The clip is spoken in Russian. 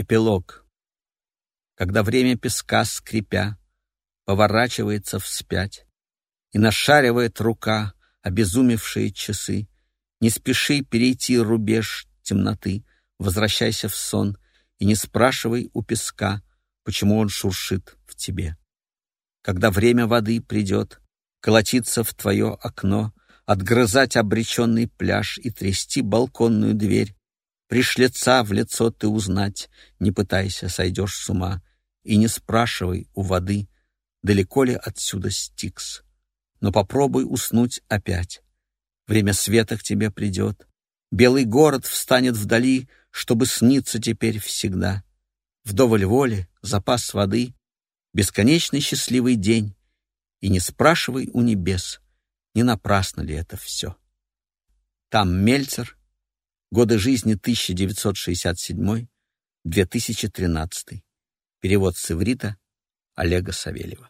Эпилог. Когда время песка, скрипя, поворачивается вспять, и нашаривает рука обезумевшие часы, не спеши перейти рубеж темноты, возвращайся в сон и не спрашивай у песка, почему он шуршит в тебе. Когда время воды придет, колотиться в твое окно, отгрызать обреченный пляж и трясти балконную дверь, Пришлица в лицо ты узнать, не пытайся, сойдешь с ума, и не спрашивай у воды, далеко ли отсюда Стикс. Но попробуй уснуть опять. Время света к тебе придет. Белый город встанет вдали, чтобы сниться теперь всегда. Вдоволь воли, запас воды, бесконечный счастливый день. И не спрашивай у небес, не напрасно ли это все. Там Мельцер — Годы жизни 1967-2013. Перевод с иврита Олега Савельева.